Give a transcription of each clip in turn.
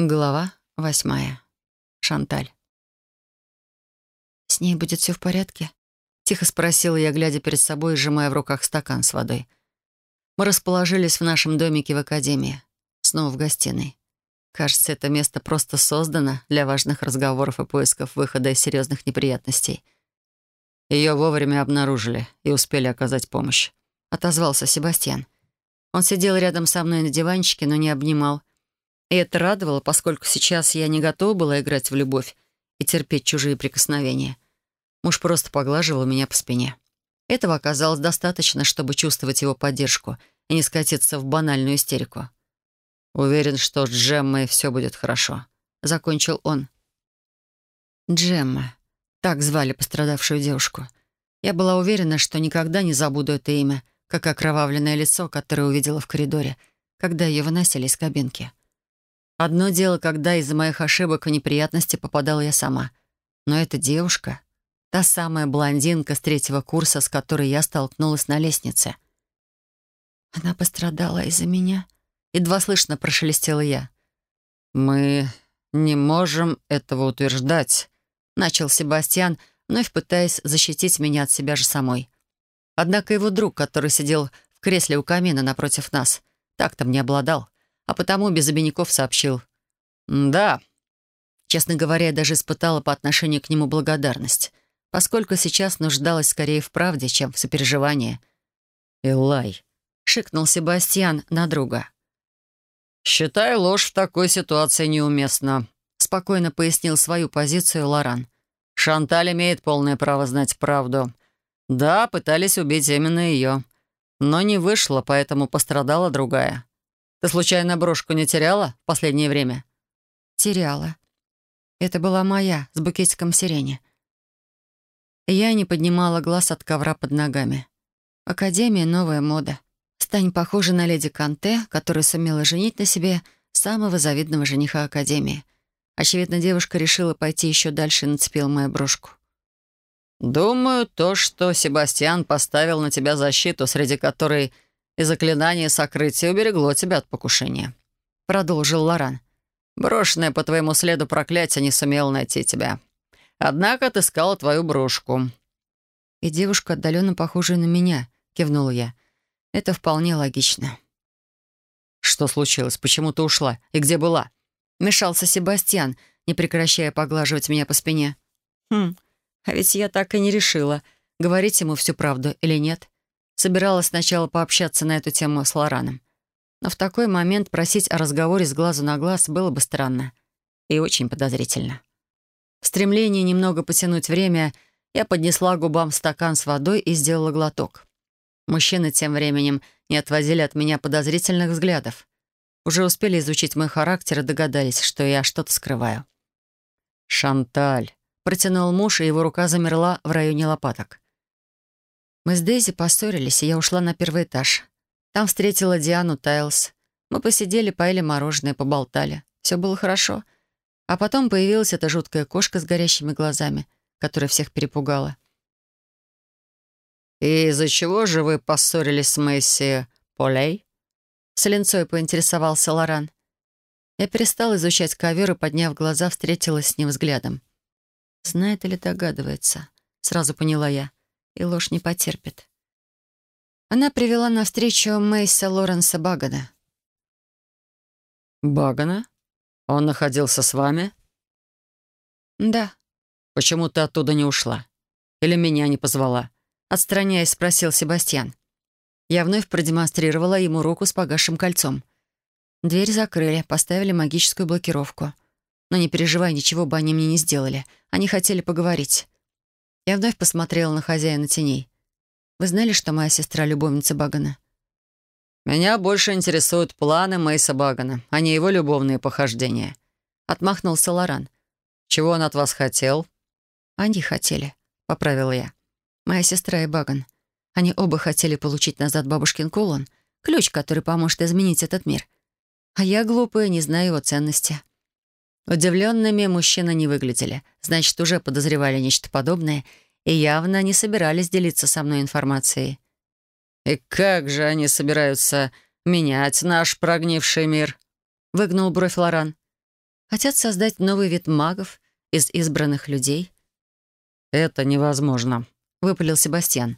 Глава восьмая. Шанталь. «С ней будет все в порядке?» — тихо спросила я, глядя перед собой и сжимая в руках стакан с водой. Мы расположились в нашем домике в академии, снова в гостиной. Кажется, это место просто создано для важных разговоров и поисков выхода из серьезных неприятностей. Ее вовремя обнаружили и успели оказать помощь. Отозвался Себастьян. Он сидел рядом со мной на диванчике, но не обнимал, и это радовало, поскольку сейчас я не готова была играть в любовь и терпеть чужие прикосновения. Муж просто поглаживал меня по спине. Этого оказалось достаточно, чтобы чувствовать его поддержку и не скатиться в банальную истерику. «Уверен, что с Джеммой все будет хорошо», — закончил он. Джемма. Так звали пострадавшую девушку. Я была уверена, что никогда не забуду это имя, как окровавленное лицо, которое увидела в коридоре, когда ее выносили из кабинки. Одно дело, когда из-за моих ошибок и неприятностей попадала я сама. Но эта девушка — та самая блондинка с третьего курса, с которой я столкнулась на лестнице. Она пострадала из-за меня. Едва слышно прошелестела я. «Мы не можем этого утверждать», — начал Себастьян, вновь пытаясь защитить меня от себя же самой. Однако его друг, который сидел в кресле у камина напротив нас, так-то мне обладал а потому без обиняков сообщил. «Да». Честно говоря, я даже испытала по отношению к нему благодарность, поскольку сейчас нуждалась скорее в правде, чем в сопереживании. «Элай», — шикнул Себастьян на друга. «Считаю ложь в такой ситуации неуместно», — спокойно пояснил свою позицию Лоран. «Шанталь имеет полное право знать правду. Да, пытались убить именно ее. Но не вышло, поэтому пострадала другая. Ты случайно брошку не теряла в последнее время?» «Теряла. Это была моя, с букетиком сирени». Я не поднимала глаз от ковра под ногами. Академия — новая мода. Стань похожа на леди Канте, которая сумела женить на себе самого завидного жениха Академии. Очевидно, девушка решила пойти еще дальше и нацепила мою брошку. «Думаю, то, что Себастьян поставил на тебя защиту, среди которой и заклинание сокрытия уберегло тебя от покушения», — продолжил Лоран. «Брошенное по твоему следу проклятие не сумело найти тебя. Однако отыскала твою брошку». «И девушка, отдаленно похожая на меня», — кивнула я. «Это вполне логично». «Что случилось? Почему ты ушла? И где была?» Мешался Себастьян, не прекращая поглаживать меня по спине. «Хм, а ведь я так и не решила, говорить ему всю правду или нет. Собиралась сначала пообщаться на эту тему с Лораном. Но в такой момент просить о разговоре с глазу на глаз было бы странно и очень подозрительно. В стремлении немного потянуть время я поднесла губам стакан с водой и сделала глоток. Мужчины тем временем не отводили от меня подозрительных взглядов. Уже успели изучить мой характер и догадались, что я что-то скрываю. «Шанталь», — протянул муж, и его рука замерла в районе лопаток. Мы с Дейзи поссорились, и я ушла на первый этаж. Там встретила Диану Тайлс. Мы посидели, поели мороженое, поболтали. Все было хорошо. А потом появилась эта жуткая кошка с горящими глазами, которая всех перепугала. «И из-за чего же вы поссорились с Месси Полей?» С линцой поинтересовался Лоран. Я перестала изучать ковер и, подняв глаза, встретилась с ним взглядом. «Знает или догадывается?» Сразу поняла я и ложь не потерпит. Она привела на встречу Мейса Лоренса Багана. «Багана? Он находился с вами?» «Да». «Почему ты оттуда не ушла? Или меня не позвала?» Отстраняясь, спросил Себастьян. Я вновь продемонстрировала ему руку с погасшим кольцом. Дверь закрыли, поставили магическую блокировку. Но не переживай, ничего бы они мне не сделали. Они хотели поговорить. Я вновь посмотрела на хозяина теней. «Вы знали, что моя сестра — любовница Багана?» «Меня больше интересуют планы Мейса Багана, а не его любовные похождения», — отмахнулся Лоран. «Чего он от вас хотел?» «Они хотели», — поправила я. «Моя сестра и Баган. Они оба хотели получить назад бабушкин кулон, ключ, который поможет изменить этот мир. А я, глупая, не знаю его ценности. Удивленными мужчины не выглядели. Значит, уже подозревали нечто подобное и явно не собирались делиться со мной информацией. «И как же они собираются менять наш прогнивший мир?» — выгнул бровь Лоран. Хотят создать новый вид магов из избранных людей? «Это невозможно», — выпалил Себастьян.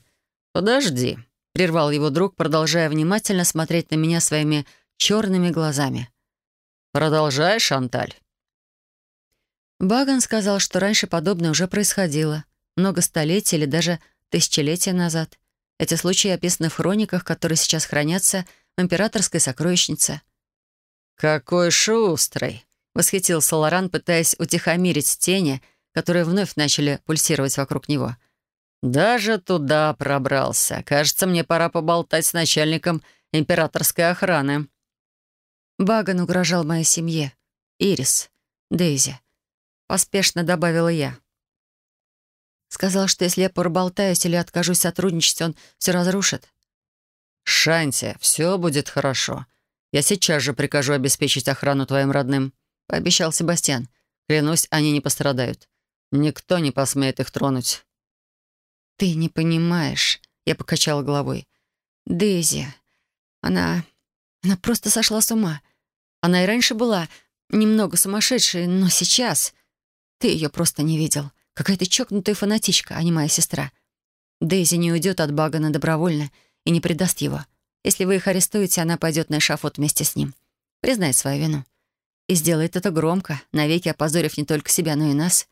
«Подожди», — прервал его друг, продолжая внимательно смотреть на меня своими черными глазами. «Продолжай, Шанталь». Баган сказал, что раньше подобное уже происходило. Много столетий или даже тысячелетия назад. Эти случаи описаны в хрониках, которые сейчас хранятся в императорской сокровищнице. «Какой шустрый!» — восхитился Лоран, пытаясь утихомирить тени, которые вновь начали пульсировать вокруг него. «Даже туда пробрался. Кажется, мне пора поболтать с начальником императорской охраны». Баган угрожал моей семье. Ирис, Дейзи. Поспешно добавила я. Сказал, что если я проболтаюсь или откажусь сотрудничать, он все разрушит. «Шанти, все будет хорошо. Я сейчас же прикажу обеспечить охрану твоим родным», — пообещал Себастьян. «Клянусь, они не пострадают. Никто не посмеет их тронуть». «Ты не понимаешь», — я покачала головой. «Дейзи, она... она просто сошла с ума. Она и раньше была немного сумасшедшей, но сейчас... Ты ее просто не видел. Какая-то чокнутая фанатичка, а не моя сестра. Дейзи не уйдет от Багана добровольно и не предаст его. Если вы их арестуете, она пойдет на эшафот вместе с ним. Признает свою вину. И сделает это громко, навеки опозорив не только себя, но и нас.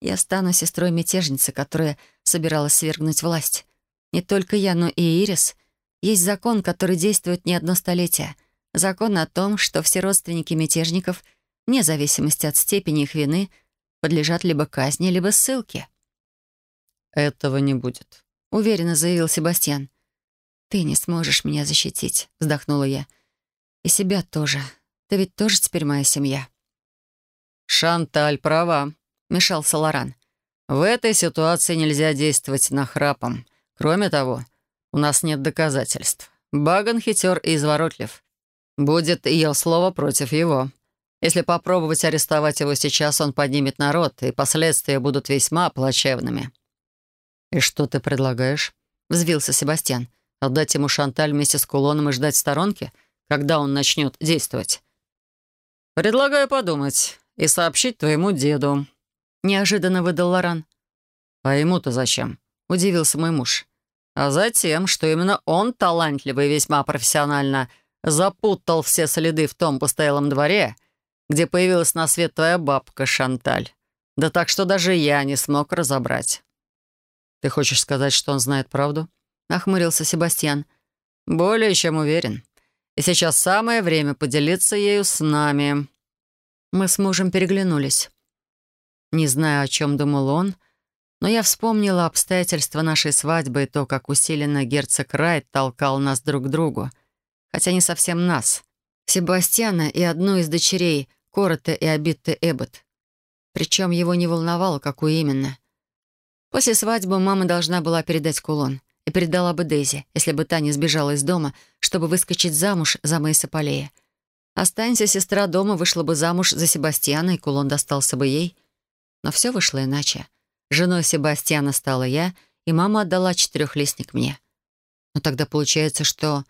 Я стану сестрой мятежницы, которая собиралась свергнуть власть. Не только я, но и Ирис. Есть закон, который действует не одно столетие. Закон о том, что все родственники мятежников, вне зависимости от степени их вины, подлежат либо казни, либо ссылке. «Этого не будет», — уверенно заявил Себастьян. «Ты не сможешь меня защитить», — вздохнула я. «И себя тоже. Ты ведь тоже теперь моя семья». «Шанталь права», — мешался Лоран. «В этой ситуации нельзя действовать нахрапом. Кроме того, у нас нет доказательств. Баган хитер и изворотлив. Будет ее слово против его. Если попробовать арестовать его сейчас, он поднимет народ, и последствия будут весьма плачевными». «И что ты предлагаешь?» — взвился Себастьян. «Отдать ему Шанталь вместе с кулоном и ждать в сторонке, когда он начнет действовать?» «Предлагаю подумать и сообщить твоему деду», — неожиданно выдал Лоран. «А ему-то зачем?» — удивился мой муж. «А затем, что именно он талантливый и весьма профессионально запутал все следы в том постоялом дворе, где появилась на свет твоя бабка Шанталь. Да так, что даже я не смог разобрать». «Ты хочешь сказать, что он знает правду?» — нахмурился Себастьян. «Более чем уверен. И сейчас самое время поделиться ею с нами». Мы с мужем переглянулись. Не знаю, о чем думал он, но я вспомнила обстоятельства нашей свадьбы и то, как усиленно герцог Райт толкал нас друг к другу. Хотя не совсем нас. Себастьяна и одну из дочерей — Короте и Абитте Эббот. Причем его не волновало, какую именно. После свадьбы мама должна была передать кулон и передала бы Дейзи, если бы та не сбежала из дома, чтобы выскочить замуж за Мейса Полея. Останься сестра дома, вышла бы замуж за Себастьяна, и кулон достался бы ей. Но все вышло иначе. Женой Себастьяна стала я, и мама отдала четырехлистник мне. Но тогда получается, что...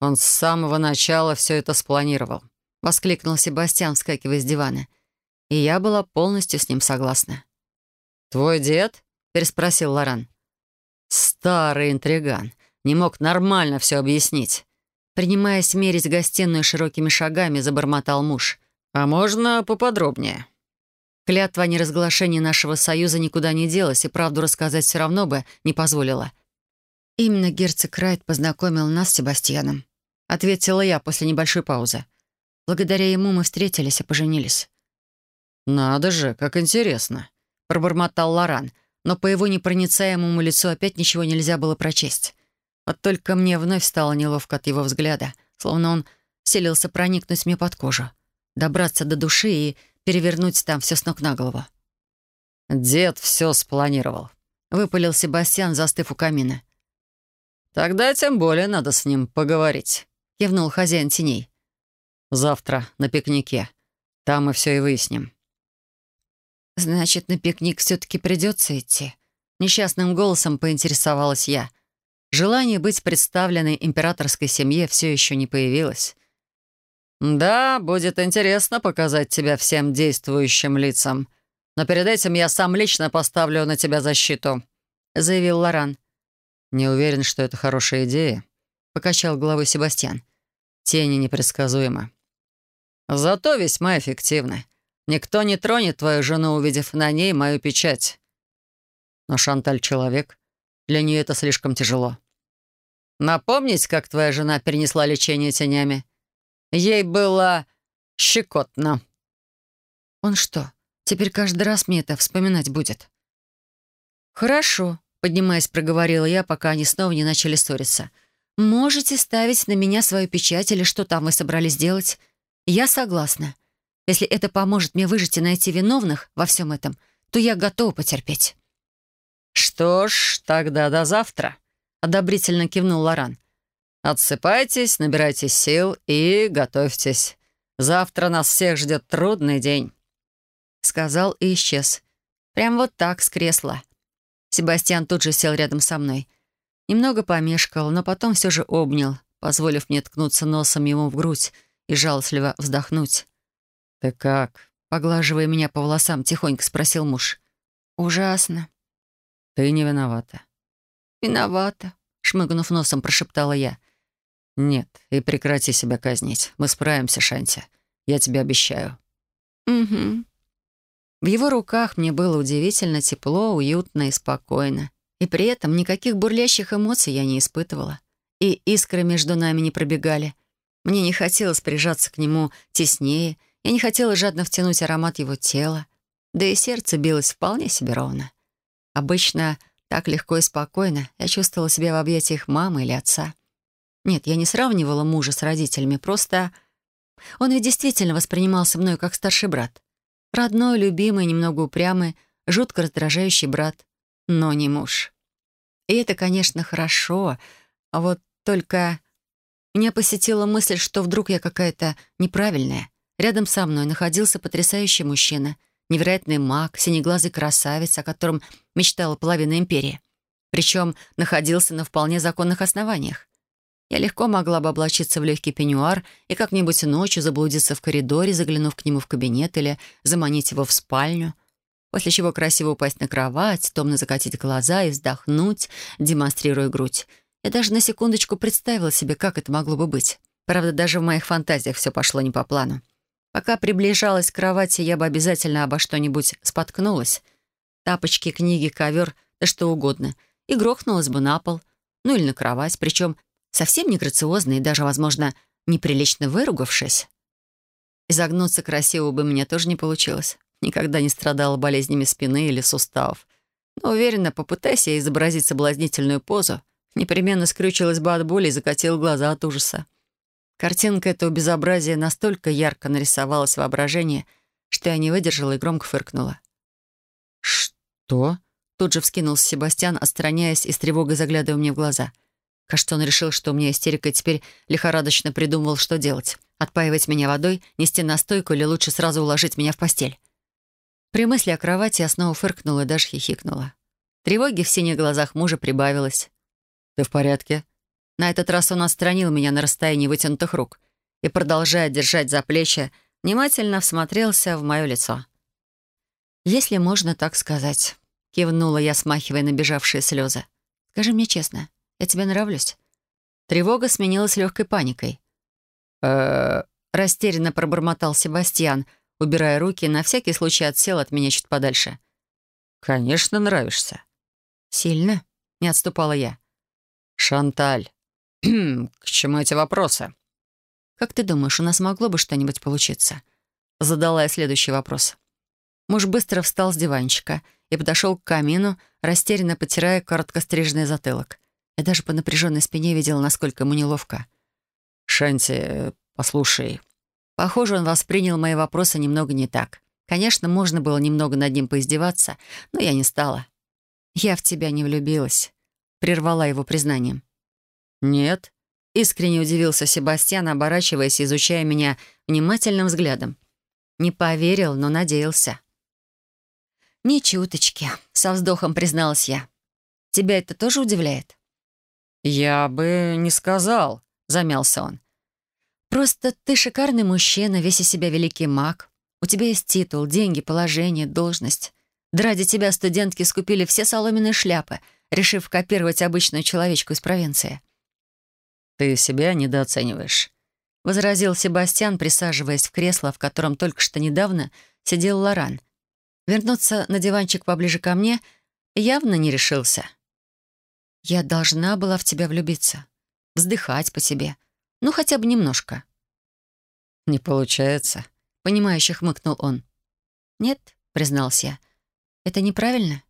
Он с самого начала все это спланировал. — воскликнул Себастьян, вскакивая с дивана. И я была полностью с ним согласна. «Твой дед?» — переспросил Лоран. «Старый интриган. Не мог нормально все объяснить». Принимаясь мерить гостиную широкими шагами, забормотал муж. «А можно поподробнее?» Клятва о неразглашении нашего союза никуда не делась, и правду рассказать все равно бы не позволила. «Именно герцог Райт познакомил нас с Себастьяном», — ответила я после небольшой паузы. Благодаря ему мы встретились и поженились». «Надо же, как интересно», — пробормотал Лоран, но по его непроницаемому лицу опять ничего нельзя было прочесть. Вот только мне вновь стало неловко от его взгляда, словно он селился проникнуть мне под кожу, добраться до души и перевернуть там все с ног на голову. «Дед все спланировал», — выпалил Себастьян, застыв у камина. «Тогда тем более надо с ним поговорить», — кивнул хозяин теней. Завтра на пикнике. Там мы все и выясним». «Значит, на пикник все-таки придется идти?» Несчастным голосом поинтересовалась я. Желание быть представленной императорской семье все еще не появилось. «Да, будет интересно показать тебя всем действующим лицам. Но перед этим я сам лично поставлю на тебя защиту», — заявил Лоран. «Не уверен, что это хорошая идея», — покачал головой Себастьян. «Тени непредсказуемы». «Зато весьма эффективны. Никто не тронет твою жену, увидев на ней мою печать. Но Шанталь — человек. Для нее это слишком тяжело. Напомнить, как твоя жена перенесла лечение тенями? Ей было щекотно». «Он что, теперь каждый раз мне это вспоминать будет?» «Хорошо», — поднимаясь, проговорила я, пока они снова не начали ссориться. «Можете ставить на меня свою печать или что там вы собрались делать? Я согласна. Если это поможет мне выжить и найти виновных во всем этом, то я готова потерпеть». «Что ж, тогда до завтра», — одобрительно кивнул Лоран. «Отсыпайтесь, набирайте сил и готовьтесь. Завтра нас всех ждет трудный день», — сказал и исчез. Прям вот так, с кресла. Себастьян тут же сел рядом со мной. Немного помешкал, но потом все же обнял, позволив мне ткнуться носом ему в грудь и жалостливо вздохнуть. «Ты как?» — поглаживая меня по волосам, тихонько спросил муж. «Ужасно», «Ты не виновата». «Виновата», — шмыгнув носом, прошептала я. «Нет, и прекрати себя казнить. Мы справимся, Шанти. Я тебе обещаю». «Угу». В его руках мне было удивительно тепло, уютно и спокойно. И при этом никаких бурлящих эмоций я не испытывала. И искры между нами не пробегали. Мне не хотелось прижаться к нему теснее, я не хотела жадно втянуть аромат его тела. Да и сердце билось вполне себе ровно. Обычно так легко и спокойно я чувствовала себя в объятиях мамы или отца. Нет, я не сравнивала мужа с родителями, просто... Он ведь действительно воспринимался мною как старший брат. Родной, любимый, немного упрямый, жутко раздражающий брат, но не муж. И это, конечно, хорошо, а вот только... Меня посетила мысль, что вдруг я какая-то неправильная. Рядом со мной находился потрясающий мужчина — невероятный маг, синеглазый красавец, о котором мечтала половина империи. Причем находился на вполне законных основаниях. Я легко могла бы облачиться в легкий пеньюар и как-нибудь ночью заблудиться в коридоре, заглянув к нему в кабинет или заманить его в спальню, после чего красиво упасть на кровать, томно закатить глаза и вздохнуть, демонстрируя грудь. Я даже на секундочку представила себе, как это могло бы быть. Правда, даже в моих фантазиях все пошло не по плану. Пока приближалась к кровати, я бы обязательно обо что-нибудь споткнулась. Тапочки, книги, ковер, да что угодно. И грохнулась бы на пол. Ну или на кровать, причем совсем не грациозно и даже, возможно, неприлично выругавшись. Изогнуться красиво бы мне тоже не получилось. Никогда не страдала болезнями спины или суставов. Но уверена, попытайся изобразить соблазнительную позу, непременно скрючилась бы от боли и закатила глаза от ужаса. Картинка этого безобразия настолько ярко нарисовалась в воображении, что я не выдержала и громко фыркнула. «Что?» — тут же вскинулся Себастьян, отстраняясь и с тревогой заглядывая мне в глаза. Кажется, он решил, что у меня истерика, и теперь лихорадочно придумывал, что делать. Отпаивать меня водой, нести настойку или лучше сразу уложить меня в постель. При мысли о кровати я снова фыркнула и даже хихикнула. Тревоги в синих глазах мужа прибавилось. «Ты в порядке?» На этот раз он отстранил меня на расстоянии вытянутых рук и, продолжая держать за плечи, внимательно всмотрелся в мое лицо. «Если можно так сказать», — кивнула я, смахивая набежавшие слезы. «Скажи мне честно, я тебе нравлюсь?» Тревога сменилась легкой паникой. э растерянно пробормотал Себастьян, убирая руки, на всякий случай отсел от меня чуть подальше. «Конечно, нравишься». «Сильно?» — не отступала я. «Шанталь, «К чему эти вопросы?» «Как ты думаешь, у нас могло бы что-нибудь получиться?» Задала я следующий вопрос. Муж быстро встал с диванчика и подошел к камину, растерянно потирая короткостриженный затылок. Я даже по напряженной спине видела, насколько ему неловко. «Шанти, послушай». Похоже, он воспринял мои вопросы немного не так. Конечно, можно было немного над ним поиздеваться, но я не стала. «Я в тебя не влюбилась», — прервала его признанием. «Нет», — искренне удивился Себастьян, оборачиваясь и изучая меня внимательным взглядом. Не поверил, но надеялся. «Ни чуточки», — со вздохом призналась я. «Тебя это тоже удивляет?» «Я бы не сказал», — замялся он. Просто ты шикарный мужчина, весь из себя великий маг. У тебя есть титул, деньги, положение, должность. Да ради тебя студентки скупили все соломенные шляпы, решив копировать обычную человечку из провинции. «Ты себя недооцениваешь», — возразил Себастьян, присаживаясь в кресло, в котором только что недавно сидел Лоран. Вернуться на диванчик поближе ко мне явно не решился. «Я должна была в тебя влюбиться, вздыхать по тебе, ну хотя бы немножко». «Не получается», — понимающе хмыкнул он. «Нет», — признался я, — «это неправильно?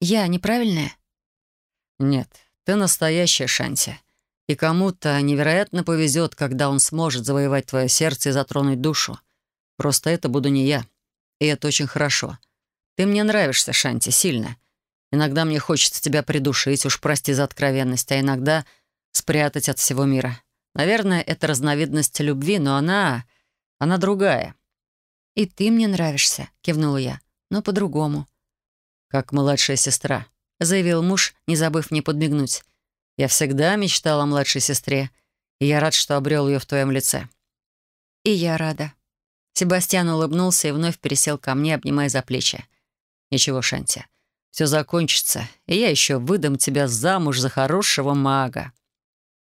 Я неправильная?» «Нет, ты настоящая Шанти. И кому-то невероятно повезет, когда он сможет завоевать твое сердце и затронуть душу. Просто это буду не я. И это очень хорошо. Ты мне нравишься, Шанти, сильно. Иногда мне хочется тебя придушить, уж прости за откровенность, а иногда спрятать от всего мира. Наверное, это разновидность любви, но она... она другая». «И ты мне нравишься», — кивнула я, — «но по-другому». «Как младшая сестра», — заявил муж, не забыв мне подмигнуть. Я всегда мечтал о младшей сестре, и я рад, что обрел ее в твоем лице». «И я рада». Себастьян улыбнулся и вновь пересел ко мне, обнимая за плечи. «Ничего, Шанти, все закончится, и я еще выдам тебя замуж за хорошего мага».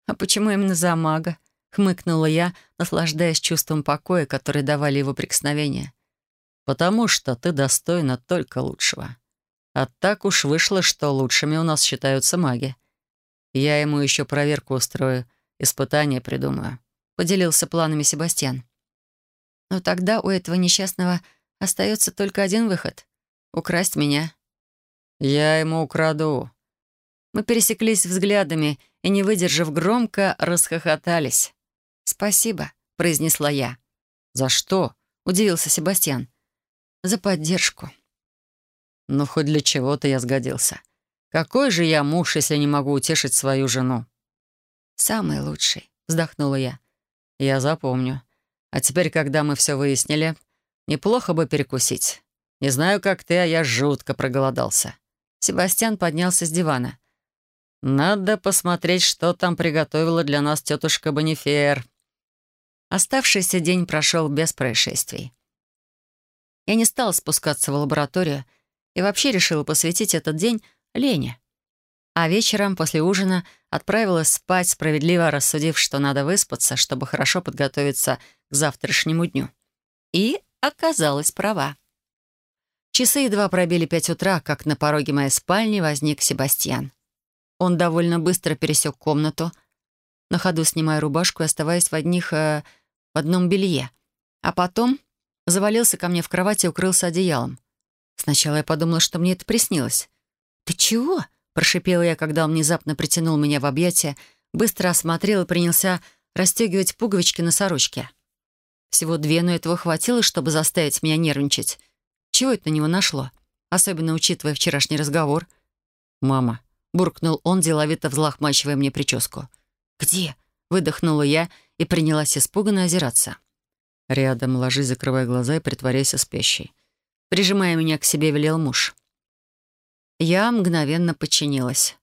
«А почему именно за мага?» — хмыкнула я, наслаждаясь чувством покоя, которое давали его прикосновения. «Потому что ты достойна только лучшего. А так уж вышло, что лучшими у нас считаются маги. Я ему еще проверку устрою, испытание придумаю», — поделился планами Себастьян. «Но тогда у этого несчастного остается только один выход — украсть меня». «Я ему украду». Мы пересеклись взглядами и, не выдержав громко, расхохотались. «Спасибо», — произнесла я. «За что?» — удивился Себастьян. «За поддержку». «Ну, хоть для чего-то я сгодился. Какой же я муж, если не могу утешить свою жену?» «Самый лучший», — вздохнула я. «Я запомню. А теперь, когда мы все выяснили, неплохо бы перекусить. Не знаю, как ты, а я жутко проголодался». Себастьян поднялся с дивана. «Надо посмотреть, что там приготовила для нас тетушка Бонифер». Оставшийся день прошел без происшествий. Я не стала спускаться в лабораторию и вообще решила посвятить этот день Лене. А вечером, после ужина, отправилась спать, справедливо рассудив, что надо выспаться, чтобы хорошо подготовиться к завтрашнему дню. И оказалась права. Часы едва пробили пять утра, как на пороге моей спальни возник Себастьян. Он довольно быстро пересек комнату, на ходу снимая рубашку и оставаясь в одних... Э, в одном белье. А потом завалился ко мне в кровати и укрылся одеялом. Сначала я подумала, что мне это приснилось. «Ты чего?» — прошипела я, когда он внезапно притянул меня в объятия, быстро осмотрел и принялся расстегивать пуговички на сорочке. Всего две, но этого хватило, чтобы заставить меня нервничать. Чего это на него нашло? Особенно учитывая вчерашний разговор. «Мама», — буркнул он, деловито взлохмачивая мне прическу. «Где?» — выдохнула я и принялась испуганно озираться. «Рядом, ложись, закрывай глаза и притворяйся спящей». Прижимая меня к себе, велел муж. Я мгновенно подчинилась.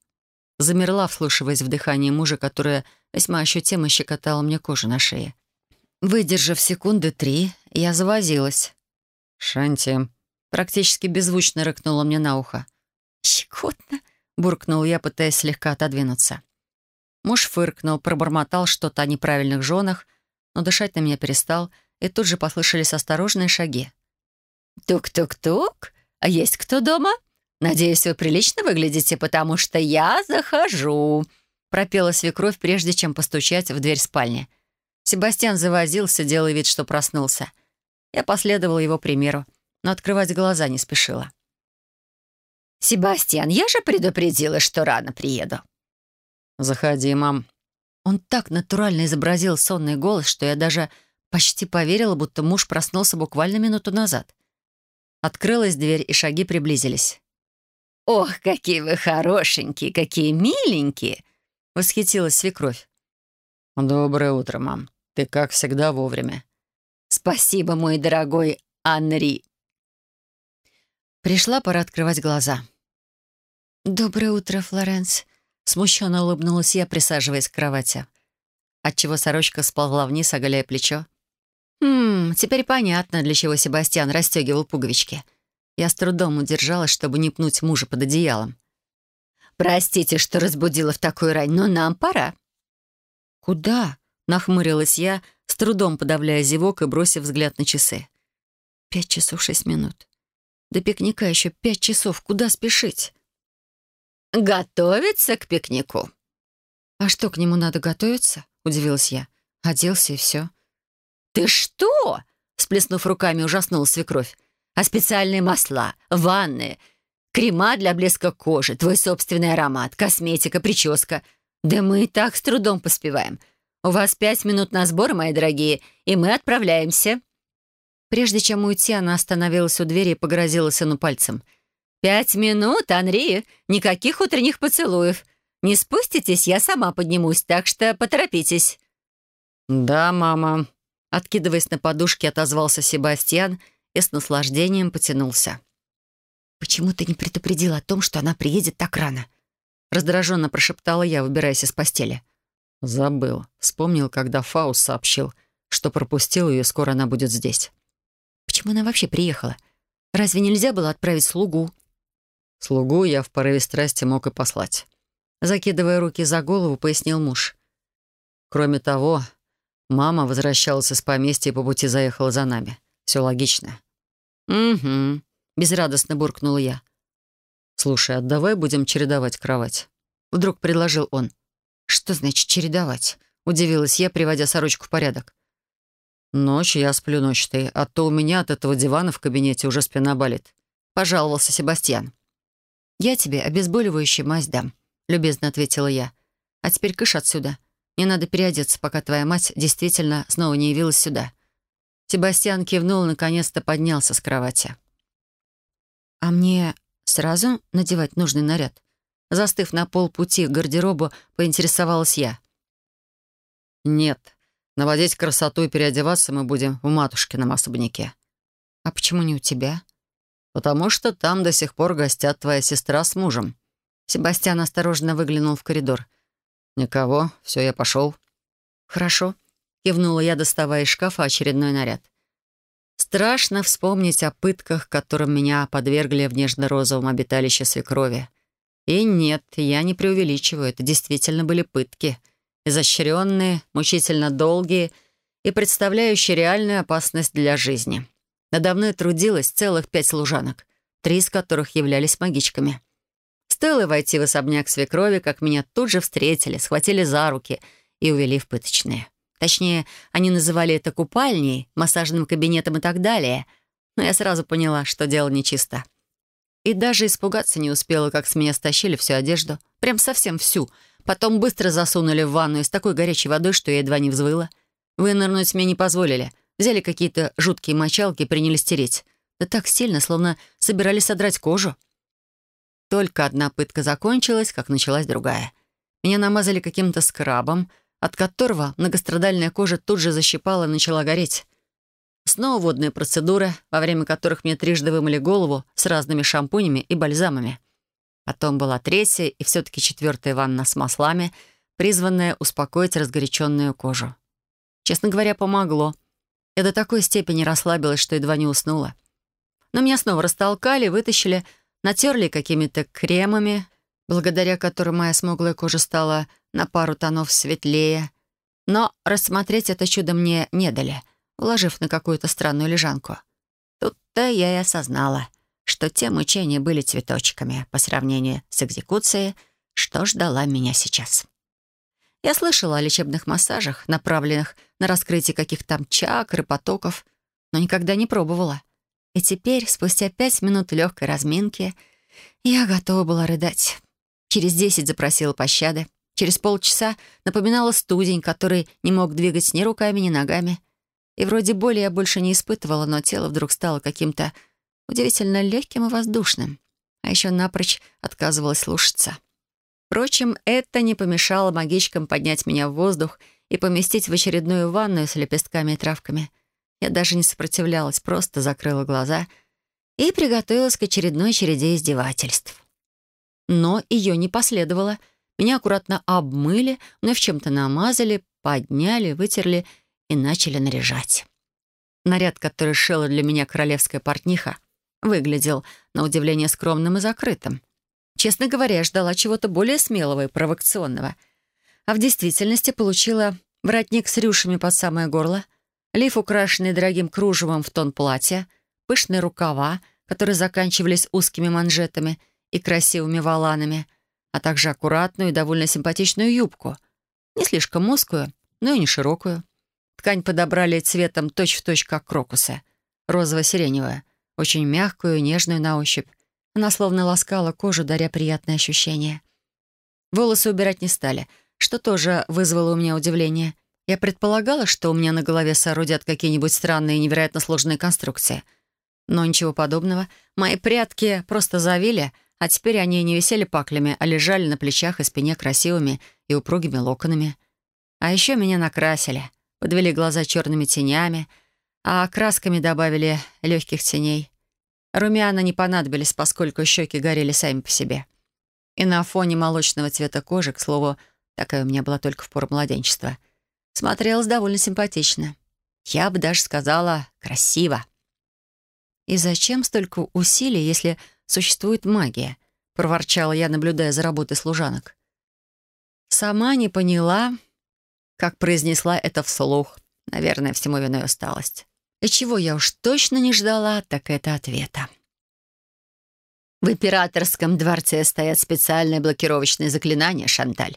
Замерла, вслушиваясь в дыхание мужа, которое весьма ощутимо щекотало мне кожу на шее. Выдержав секунды три, я завозилась. «Шанти», — практически беззвучно рыкнула мне на ухо. «Щекотно», — буркнул я, пытаясь слегка отодвинуться. Муж фыркнул, пробормотал что-то о неправильных женах, но дышать на меня перестал, и тут же послышались осторожные шаги. «Тук-тук-тук, а есть кто дома?» «Надеюсь, вы прилично выглядите, потому что я захожу», — пропела свекровь, прежде чем постучать в дверь спальни. Себастьян завозился, делая вид, что проснулся. Я последовала его примеру, но открывать глаза не спешила. «Себастьян, я же предупредила, что рано приеду». «Заходи, мам». Он так натурально изобразил сонный голос, что я даже почти поверила, будто муж проснулся буквально минуту назад. Открылась дверь, и шаги приблизились. «Ох, какие вы хорошенькие, какие миленькие!» — восхитилась свекровь. «Доброе утро, мам. Ты, как всегда, вовремя». «Спасибо, мой дорогой Анри». Пришла пора открывать глаза. «Доброе утро, Флоренс», — смущенно улыбнулась я, присаживаясь к кровати. отчего сорочка сползла вниз, оголяя плечо. Хм, теперь понятно, для чего Себастьян расстегивал пуговички. Я с трудом удержалась, чтобы не пнуть мужа под одеялом. «Простите, что разбудила в такую рань, но нам пора». «Куда?» — нахмурилась я, с трудом подавляя зевок и бросив взгляд на часы. «Пять часов шесть минут. До пикника еще пять часов. Куда спешить?» «Готовиться к пикнику». «А что, к нему надо готовиться?» — удивилась я. «Оделся и все». «Ты что?» — сплеснув руками, ужаснула свекровь. «А специальные масла, ванны, крема для блеска кожи, твой собственный аромат, косметика, прическа. Да мы и так с трудом поспеваем. У вас пять минут на сбор, мои дорогие, и мы отправляемся». Прежде чем уйти, она остановилась у двери и погрозила сыну пальцем. «Пять минут, Анри! Никаких утренних поцелуев. Не спуститесь, я сама поднимусь, так что поторопитесь». «Да, мама», Откидываясь на подушке, отозвался Себастьян и с наслаждением потянулся. «Почему ты не предупредил о том, что она приедет так рано?» Раздраженно прошептала я, выбираясь из постели. Забыл. Вспомнил, когда Фаус сообщил, что пропустил ее, скоро она будет здесь. «Почему она вообще приехала? Разве нельзя было отправить слугу?» Слугу я в порыве страсти мог и послать. Закидывая руки за голову, пояснил муж. Кроме того, Мама возвращалась из поместья и по пути заехала за нами. Все логично. «Угу», — безрадостно буркнула я. «Слушай, а давай будем чередовать кровать?» Вдруг предложил он. «Что значит чередовать?» — удивилась я, приводя сорочку в порядок. «Ночь я сплю, ночь ты, а то у меня от этого дивана в кабинете уже спина болит», — пожаловался Себастьян. «Я тебе обезболивающий мазь дам», — любезно ответила я. «А теперь кыш отсюда. Мне надо переодеться, пока твоя мать действительно снова не явилась сюда». Себастьян кивнул и наконец-то поднялся с кровати. «А мне сразу надевать нужный наряд?» Застыв на полпути к гардеробу, поинтересовалась я. «Нет. Наводить красоту и переодеваться мы будем в матушкином особняке». «А почему не у тебя?» «Потому что там до сих пор гостят твоя сестра с мужем». Себастьян осторожно выглянул в коридор — «Никого. Все, я пошел». «Хорошо», — кивнула я, доставая из шкафа очередной наряд. Страшно вспомнить о пытках, которым меня подвергли в нежно-розовом обиталище свекрови. И нет, я не преувеличиваю, это действительно были пытки. Изощренные, мучительно долгие и представляющие реальную опасность для жизни. Надо мной трудилось целых пять служанок, три из которых являлись магичками. Стоило войти в особняк свекрови, как меня тут же встретили, схватили за руки и увели в пыточные. Точнее, они называли это купальней, массажным кабинетом и так далее. Но я сразу поняла, что дело нечисто. И даже испугаться не успела, как с меня стащили всю одежду. Прям совсем всю. Потом быстро засунули в ванную с такой горячей водой, что я едва не взвыла. Вынырнуть мне не позволили. Взяли какие-то жуткие мочалки и принялись тереть. Да так сильно, словно собирались содрать кожу. Только одна пытка закончилась, как началась другая. Меня намазали каким-то скрабом, от которого многострадальная кожа тут же защипала и начала гореть. Снова водные процедуры, во время которых мне трижды вымыли голову с разными шампунями и бальзамами. Потом была третья и все-таки четвертая ванна с маслами, призванная успокоить разгоряченную кожу. Честно говоря, помогло. Я до такой степени расслабилась, что едва не уснула. Но меня снова растолкали, вытащили, натерли какими-то кремами, благодаря которым моя смуглая кожа стала на пару тонов светлее. Но рассмотреть это чудо мне не дали, уложив на какую-то странную лежанку. Тут-то я и осознала, что те мучения были цветочками по сравнению с экзекуцией, что ждала меня сейчас. Я слышала о лечебных массажах, направленных на раскрытие каких-то там чакр и потоков, но никогда не пробовала. И теперь, спустя пять минут легкой разминки, я готова была рыдать. Через десять запросила пощады. Через полчаса напоминала студень, который не мог двигать ни руками, ни ногами. И вроде боли я больше не испытывала, но тело вдруг стало каким-то удивительно легким и воздушным. А еще напрочь отказывалась слушаться. Впрочем, это не помешало магичкам поднять меня в воздух и поместить в очередную ванную с лепестками и травками. Я даже не сопротивлялась, просто закрыла глаза и приготовилась к очередной череде издевательств. Но ее не последовало. Меня аккуратно обмыли, но в чем-то намазали, подняли, вытерли и начали наряжать. Наряд, который шила для меня королевская портниха, выглядел, на удивление, скромным и закрытым. Честно говоря, я ждала чего-то более смелого и провокационного. А в действительности получила воротник с рюшами под самое горло, лиф, украшенный дорогим кружевом в тон платья, пышные рукава, которые заканчивались узкими манжетами и красивыми воланами, а также аккуратную и довольно симпатичную юбку. Не слишком узкую, но и не широкую. Ткань подобрали цветом точь-в-точь, точь, как крокусы. Розово-сиреневая, очень мягкую и нежную на ощупь. Она словно ласкала кожу, даря приятные ощущения. Волосы убирать не стали, что тоже вызвало у меня удивление. Я предполагала, что у меня на голове соорудят какие-нибудь странные и невероятно сложные конструкции — но ничего подобного. Мои прятки просто завили, а теперь они не висели паклями, а лежали на плечах и спине красивыми и упругими локонами. А еще меня накрасили, подвели глаза черными тенями, а красками добавили легких теней. Румяна не понадобились, поскольку щеки горели сами по себе. И на фоне молочного цвета кожи, к слову, такая у меня была только в пору младенчества, смотрелась довольно симпатично. Я бы даже сказала «красиво». «И зачем столько усилий, если существует магия?» — проворчала я, наблюдая за работой служанок. Сама не поняла, как произнесла это вслух. Наверное, всему виной усталость. И чего я уж точно не ждала, так это ответа. «В императорском дворце стоят специальные блокировочные заклинания, Шанталь»,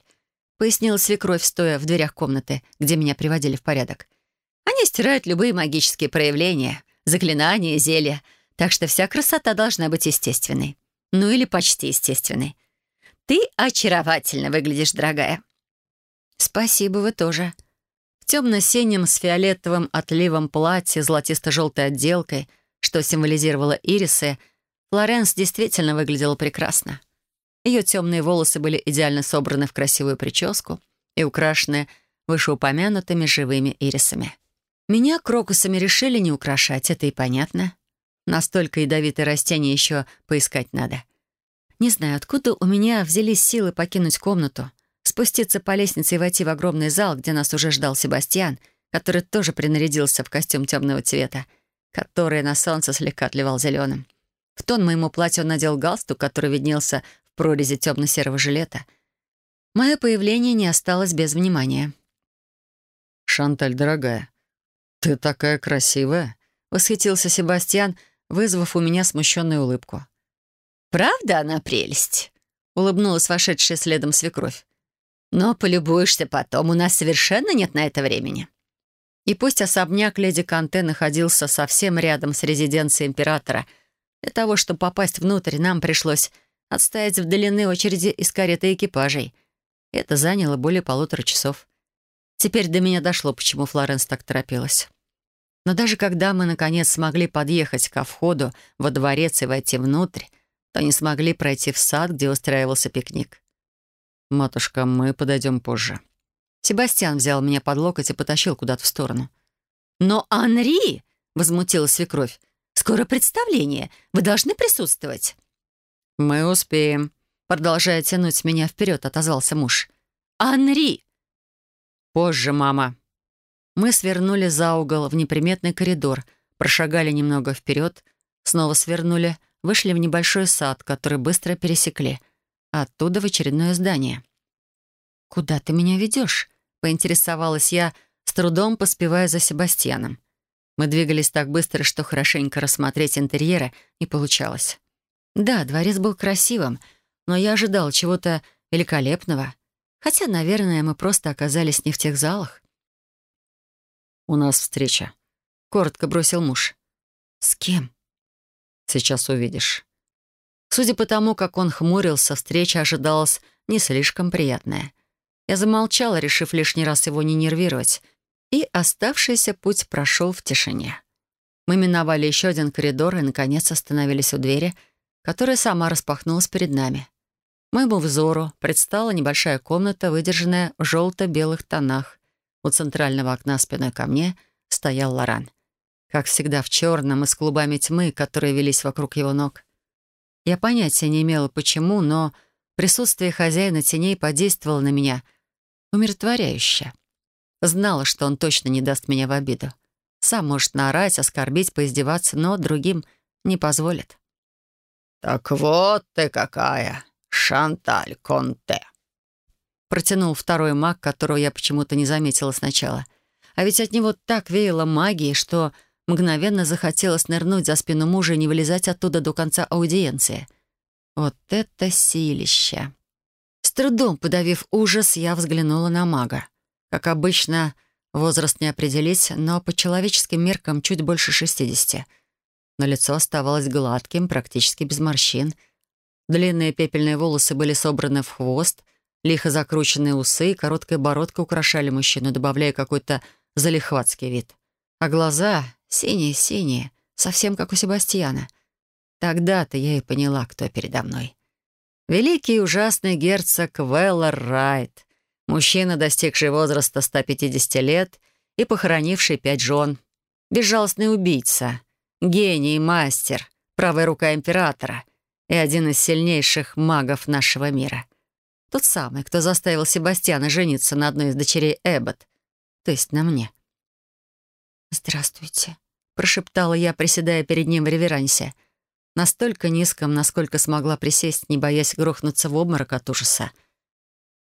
пояснила свекровь, стоя в дверях комнаты, где меня приводили в порядок. «Они стирают любые магические проявления, заклинания, зелья. Так что вся красота должна быть естественной. Ну или почти естественной. Ты очаровательно выглядишь, дорогая. Спасибо, вы тоже. В темно-синем с фиолетовым отливом платье, золотисто-желтой отделкой, что символизировало ирисы, Флоренс действительно выглядела прекрасно. Ее темные волосы были идеально собраны в красивую прическу и украшены вышеупомянутыми живыми ирисами. Меня крокусами решили не украшать, это и понятно. Настолько ядовитые растения еще поискать надо. Не знаю, откуда у меня взялись силы покинуть комнату, спуститься по лестнице и войти в огромный зал, где нас уже ждал Себастьян, который тоже принарядился в костюм темного цвета, который на солнце слегка отливал зеленым. В тон моему платью он надел галстук, который виднелся прорези темно-серого жилета. Мое появление не осталось без внимания. «Шанталь, дорогая, «Ты такая красивая!» — восхитился Себастьян, вызвав у меня смущенную улыбку. «Правда она прелесть?» — улыбнулась вошедшая следом свекровь. «Но полюбуешься потом, у нас совершенно нет на это времени». И пусть особняк леди Канте находился совсем рядом с резиденцией императора, для того, чтобы попасть внутрь, нам пришлось отстоять в длины очереди из кареты экипажей. Это заняло более полутора часов. Теперь до меня дошло, почему Флоренс так торопилась. Но даже когда мы, наконец, смогли подъехать ко входу во дворец и войти внутрь, то не смогли пройти в сад, где устраивался пикник. «Матушка, мы подойдем позже». Себастьян взял меня под локоть и потащил куда-то в сторону. «Но Анри!» — возмутилась свекровь. «Скоро представление. Вы должны присутствовать». «Мы успеем», — продолжая тянуть меня вперед, отозвался муж. «Анри!» «Позже, мама». Мы свернули за угол в неприметный коридор, прошагали немного вперед, снова свернули, вышли в небольшой сад, который быстро пересекли, оттуда в очередное здание. «Куда ты меня ведешь?» — поинтересовалась я, с трудом поспевая за Себастьяном. Мы двигались так быстро, что хорошенько рассмотреть интерьеры не получалось. Да, дворец был красивым, но я ожидал чего-то великолепного — Хотя, наверное, мы просто оказались не в тех залах. «У нас встреча», — коротко бросил муж. «С кем?» «Сейчас увидишь». Судя по тому, как он хмурился, встреча ожидалась не слишком приятная. Я замолчала, решив лишний раз его не нервировать, и оставшийся путь прошел в тишине. Мы миновали еще один коридор и, наконец, остановились у двери, которая сама распахнулась перед нами. Моему взору предстала небольшая комната, выдержанная в желто-белых тонах. У центрального окна спиной ко мне стоял Лоран. Как всегда в черном и с клубами тьмы, которые велись вокруг его ног. Я понятия не имела, почему, но присутствие хозяина теней подействовало на меня умиротворяюще. Знала, что он точно не даст меня в обиду. Сам может наорать, оскорбить, поиздеваться, но другим не позволит. «Так вот ты какая, Шанталь Конте!» Протянул второй маг, которого я почему-то не заметила сначала. А ведь от него так веяло магией, что мгновенно захотелось нырнуть за спину мужа и не вылезать оттуда до конца аудиенции. Вот это силища! С трудом подавив ужас, я взглянула на мага. Как обычно, возраст не определить, но по человеческим меркам чуть больше шестидесяти. Но лицо оставалось гладким, практически без морщин. Длинные пепельные волосы были собраны в хвост, лихо закрученные усы и короткая бородка украшали мужчину, добавляя какой-то залихватский вид. А глаза синие-синие, совсем как у Себастьяна. Тогда-то я и поняла, кто передо мной. Великий и ужасный герцог Веллар Райт, мужчина, достигший возраста 150 лет и похоронивший пять жен, безжалостный убийца, гений мастер, правая рука императора и один из сильнейших магов нашего мира. Тот самый, кто заставил Себастьяна жениться на одной из дочерей Эббот, то есть на мне. «Здравствуйте», — прошептала я, приседая перед ним в реверансе — Настолько низком, насколько смогла присесть, не боясь грохнуться в обморок от ужаса.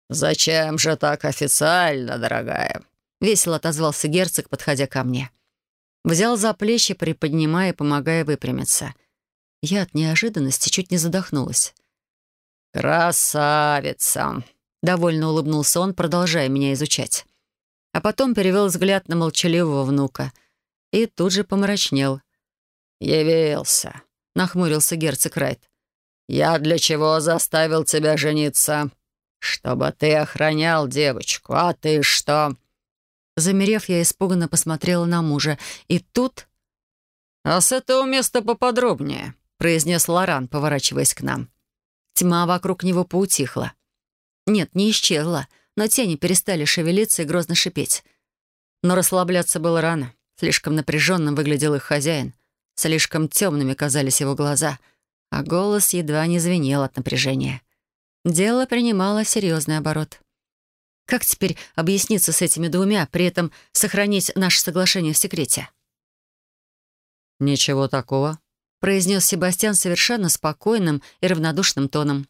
«Зачем же так официально, дорогая?» — весело отозвался герцог, подходя ко мне. Взял за плечи, приподнимая помогая выпрямиться. Я от неожиданности чуть не задохнулась. «Красавица!» — довольно улыбнулся он, продолжая меня изучать. А потом перевел взгляд на молчаливого внука и тут же помрачнел. «Явился нахмурился герцог Райт. «Я для чего заставил тебя жениться? Чтобы ты охранял девочку, а ты что?» Замерев, я испуганно посмотрела на мужа, и тут... «А с этого места поподробнее», — произнес Лоран, поворачиваясь к нам. Тьма вокруг него поутихла. Нет, не исчезла, но тени перестали шевелиться и грозно шипеть. Но расслабляться было рано. Слишком напряженным выглядел их хозяин. Слишком темными казались его глаза, а голос едва не звенел от напряжения. Дело принимало серьезный оборот. Как теперь объясниться с этими двумя, при этом сохранить наше соглашение в секрете? «Ничего такого», — произнес Себастьян совершенно спокойным и равнодушным тоном.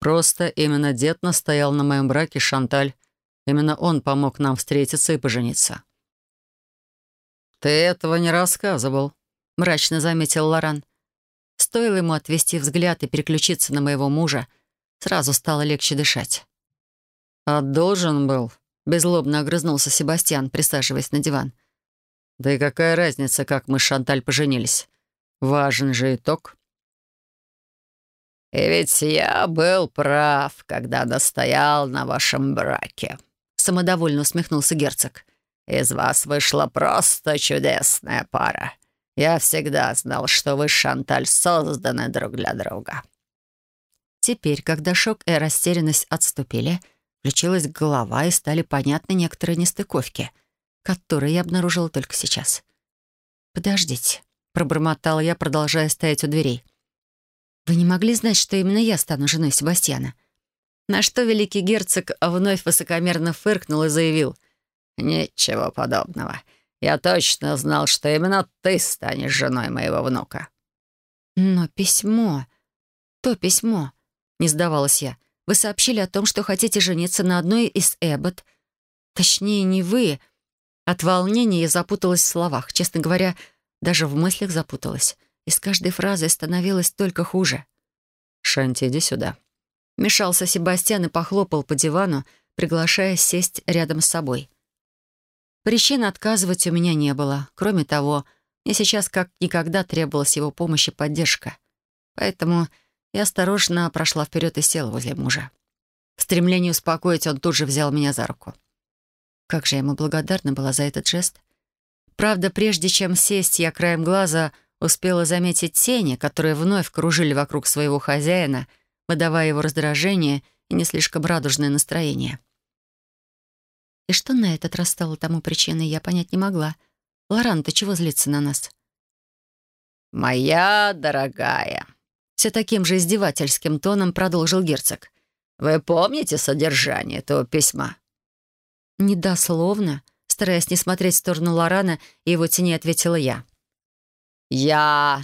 «Просто именно дед настоял на моем браке с Шанталь. Именно он помог нам встретиться и пожениться». «Ты этого не рассказывал», — мрачно заметил Лоран. Стоило ему отвести взгляд и переключиться на моего мужа, сразу стало легче дышать. «А должен был», — безлобно огрызнулся Себастьян, присаживаясь на диван. «Да и какая разница, как мы с Шанталь поженились? Важен же итог». «И ведь я был прав, когда настоял на вашем браке», — самодовольно усмехнулся герцог. «Из вас вышла просто чудесная пара. Я всегда знал, что вы, Шанталь, созданы друг для друга». Теперь, когда шок и растерянность отступили, включилась голова и стали понятны некоторые нестыковки, которые я обнаружила только сейчас. «Подождите», — пробормотала я, продолжая стоять у дверей. «Вы не могли знать, что именно я стану женой Себастьяна?» На что великий герцог вновь высокомерно фыркнул и заявил. «Ничего подобного. Я точно знал, что именно ты станешь женой моего внука». «Но письмо... То письмо...» — не сдавалась я. «Вы сообщили о том, что хотите жениться на одной из Эббот. Точнее, не вы. От волнения я запуталась в словах. Честно говоря, даже в мыслях запуталась. И с каждой фразой становилось только хуже. «Шанти, иди сюда». Мешался Себастьян и похлопал по дивану, приглашая сесть рядом с собой. Причин отказывать у меня не было. Кроме того, мне сейчас как никогда требовалась его помощь и поддержка. Поэтому я осторожно прошла вперед и села возле мужа. В стремлении успокоить он тут же взял меня за руку. Как же я ему благодарна была за этот жест. Правда, прежде чем сесть, я краем глаза успела заметить тени, которые вновь кружили вокруг своего хозяина, выдавая его раздражение и не слишком радужное настроение. И что на этот раз стало тому причиной, я понять не могла. Лоран, ты чего злится на нас? «Моя дорогая», — все таким же издевательским тоном продолжил герцог. «Вы помните содержание этого письма?» Недословно, стараясь не смотреть в сторону Лорана и его тени, ответила я. «Я,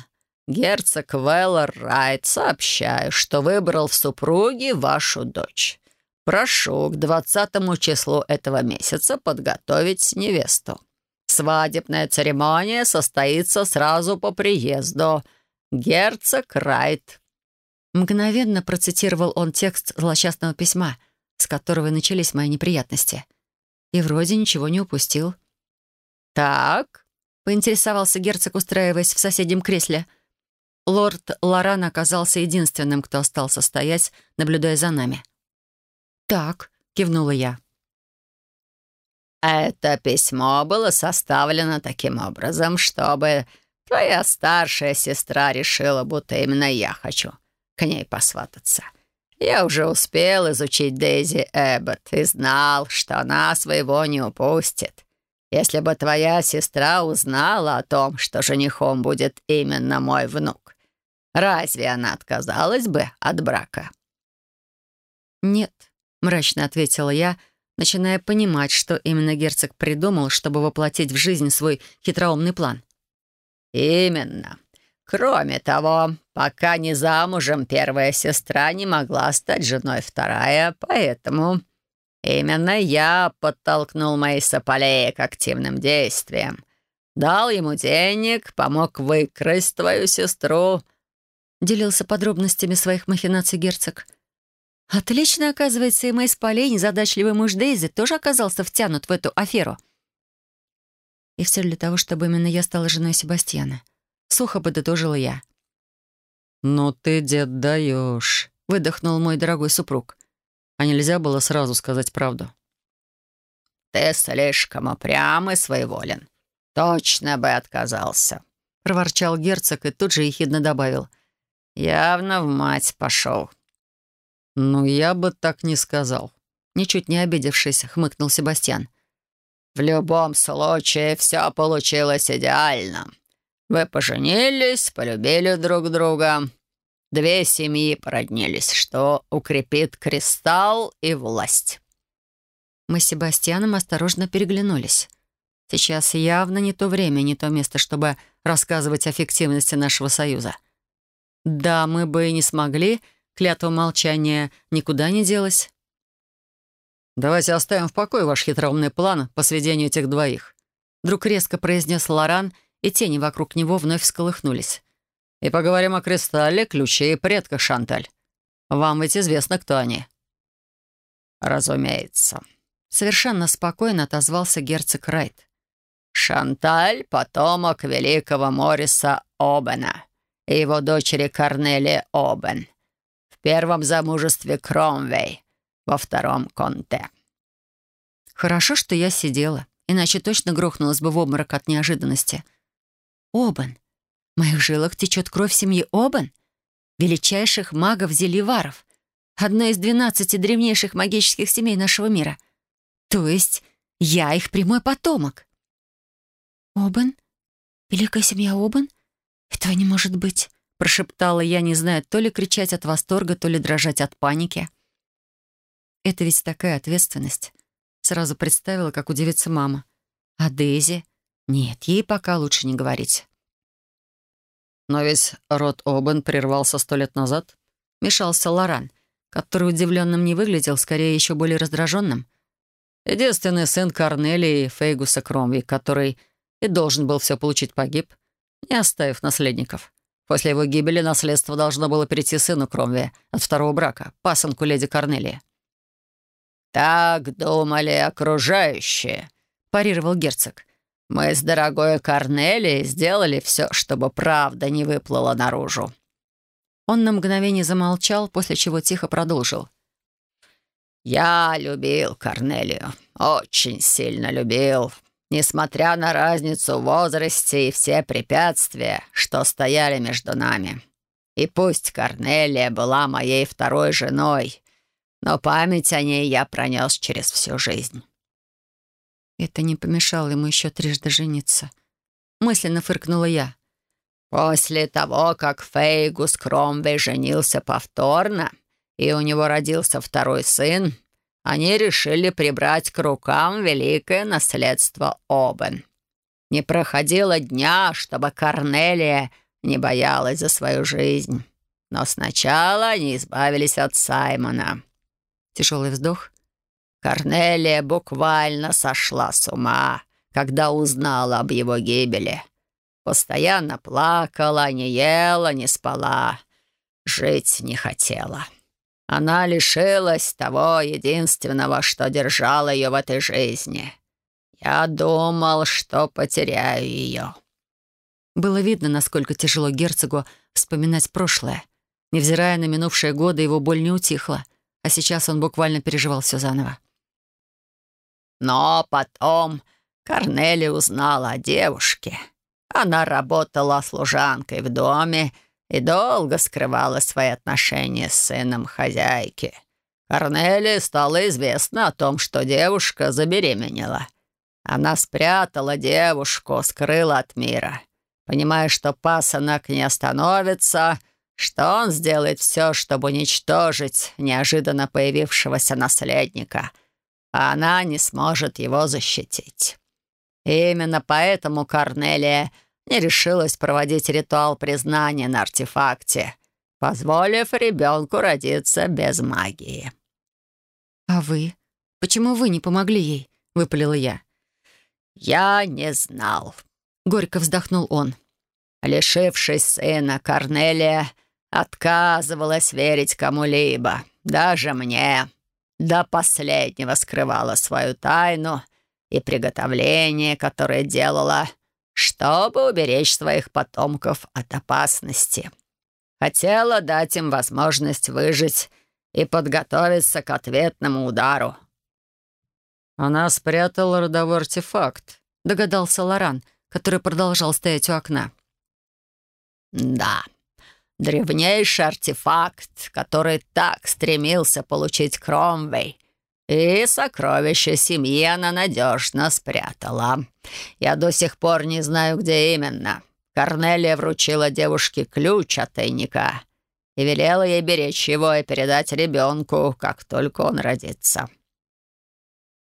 герцог Веллар Райт, сообщаю, что выбрал в супруги вашу дочь. Прошу к двадцатому числу этого месяца подготовить невесту. Свадебная церемония состоится сразу по приезду. Герцог Райт». Мгновенно процитировал он текст злосчастного письма, с которого начались мои неприятности. И вроде ничего не упустил. «Так?» — поинтересовался герцог, устраиваясь в соседнем кресле. Лорд Лоран оказался единственным, кто остался стоять, наблюдая за нами. «Так», — кивнула я. «Это письмо было составлено таким образом, чтобы твоя старшая сестра решила, будто именно я хочу к ней посвататься. Я уже успел изучить Дейзи Эббот и знал, что она своего не упустит. Если бы твоя сестра узнала о том, что женихом будет именно мой внук, разве она отказалась бы от брака?» «Нет», — мрачно ответила я, начиная понимать, что именно герцог придумал, чтобы воплотить в жизнь свой хитроумный план. «Именно. Кроме того, пока не замужем, первая сестра не могла стать женой вторая, поэтому именно я подтолкнул Мейса Полея к активным действиям. Дал ему денег, помог выкрасть твою сестру». Делился подробностями своих махинаций герцог. Отлично, оказывается, и Мэйс Полей, незадачливый муж Дейзи, тоже оказался втянут в эту аферу. И все для того, чтобы именно я стала женой Себастьяна. Сухо подытожила я. «Ну ты, дед, даешь», — выдохнул мой дорогой супруг. А нельзя было сразу сказать правду. «Ты слишком упрям и своеволен. Точно бы отказался», — проворчал герцог и тут же ехидно добавил. «Явно в мать пошел». «Ну, я бы так не сказал», — ничуть не обидевшись, хмыкнул Себастьян. «В любом случае, все получилось идеально. Вы поженились, полюбили друг друга. Две семьи породнились, что укрепит кристалл и власть». Мы с Себастьяном осторожно переглянулись. Сейчас явно не то время, не то место, чтобы рассказывать о фиктивности нашего союза. Да, мы бы и не смогли, — Клятва молчания никуда не делась. «Давайте оставим в покое ваш хитроумный план по сведению этих двоих», вдруг резко произнес Лоран, и тени вокруг него вновь всколыхнулись. «И поговорим о кристалле, ключе и предках, Шанталь. Вам ведь известно, кто они». «Разумеется», — совершенно спокойно отозвался герцог Райт. «Шанталь — потомок великого Мориса Обена и его дочери Корнели Обен первом замужестве Кромвей, во втором Конте». Хорошо, что я сидела, иначе точно грохнулась бы в обморок от неожиданности. Обан. В моих жилах течет кровь семьи Обан, величайших магов-зельеваров, одной из двенадцати древнейших магических семей нашего мира. То есть я их прямой потомок. Обан? Великая семья Обан? Этого не может быть прошептала я, не зная, то ли кричать от восторга, то ли дрожать от паники. Это ведь такая ответственность. Сразу представила, как удивится мама. А Дейзи? Нет, ей пока лучше не говорить. Но весь род Обен прервался сто лет назад. Мешался Лоран, который удивленным не выглядел, скорее еще более раздраженным. Единственный сын Корнелии Фейгуса Кромви, который и должен был все получить, погиб, не оставив наследников. После его гибели наследство должно было перейти сыну Кромве от второго брака, пасынку леди Корнелии. «Так думали окружающие», — парировал герцог. «Мы с дорогой Корнелией сделали все, чтобы правда не выплыла наружу». Он на мгновение замолчал, после чего тихо продолжил. «Я любил Корнелию, очень сильно любил. Несмотря на разницу в возрасте и все препятствия, что стояли между нами. И пусть Корнелия была моей второй женой, но память о ней я пронес через всю жизнь. Это не помешало ему еще трижды жениться. Мысленно фыркнула я. После того, как Фейгус Кромвей женился повторно, и у него родился второй сын, они решили прибрать к рукам великое наследство Обен. Не проходило дня, чтобы Корнелия не боялась за свою жизнь. Но сначала они избавились от Саймона. Тяжелый вздох. Корнелия буквально сошла с ума, когда узнала об его гибели. Постоянно плакала, не ела, не спала. Жить не хотела. Она лишилась того единственного, что держало ее в этой жизни. Я думал, что потеряю ее. Было видно, насколько тяжело герцогу вспоминать прошлое. Невзирая на минувшие годы, его боль не утихла, а сейчас он буквально переживал все заново. Но потом Корнели узнала о девушке. Она работала служанкой в доме и долго скрывала свои отношения с сыном хозяйки. Корнелии стало известно о том, что девушка забеременела. Она спрятала девушку, скрыла от мира. Понимая, что пасынок не остановится, что он сделает все, чтобы уничтожить неожиданно появившегося наследника, а она не сможет его защитить. И именно поэтому Корнелия не решилась проводить ритуал признания на артефакте, позволив ребенку родиться без магии. «А вы? Почему вы не помогли ей?» — выпалила я. «Я не знал», — горько вздохнул он. Лишившись сына, Корнелия отказывалась верить кому-либо, даже мне. До последнего скрывала свою тайну и приготовление, которое делала чтобы уберечь своих потомков от опасности. Хотела дать им возможность выжить и подготовиться к ответному удару. «Она спрятала родовой артефакт», — догадался Лоран, который продолжал стоять у окна. «Да, древнейший артефакт, который так стремился получить Кромвей, и сокровища семьи она надежно спрятала. Я до сих пор не знаю, где именно. Корнелия вручила девушке ключ от тайника и велела ей беречь его и передать ребенку, как только он родится.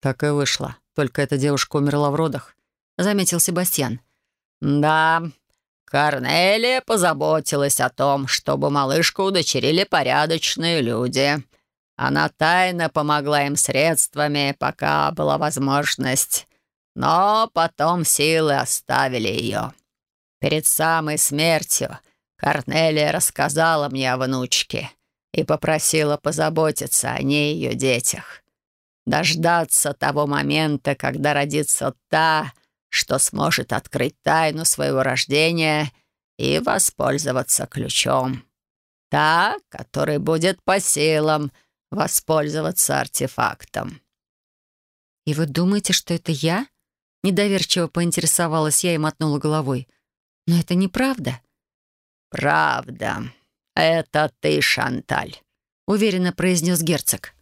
Так и вышло. Только эта девушка умерла в родах, заметил Себастьян. Да, Корнелия позаботилась о том, чтобы малышку удочерили порядочные люди. Она тайно помогла им средствами, пока была возможность. Но потом силы оставили ее. Перед самой смертью Корнелия рассказала мне о внучке и попросила позаботиться о ней и ее детях. Дождаться того момента, когда родится та, что сможет открыть тайну своего рождения и воспользоваться ключом. Та, который будет по силам воспользоваться артефактом. «И вы думаете, что это я?» Недоверчиво поинтересовалась я и мотнула головой. «Но это неправда». «Правда. Это ты, Шанталь», — уверенно произнес герцог.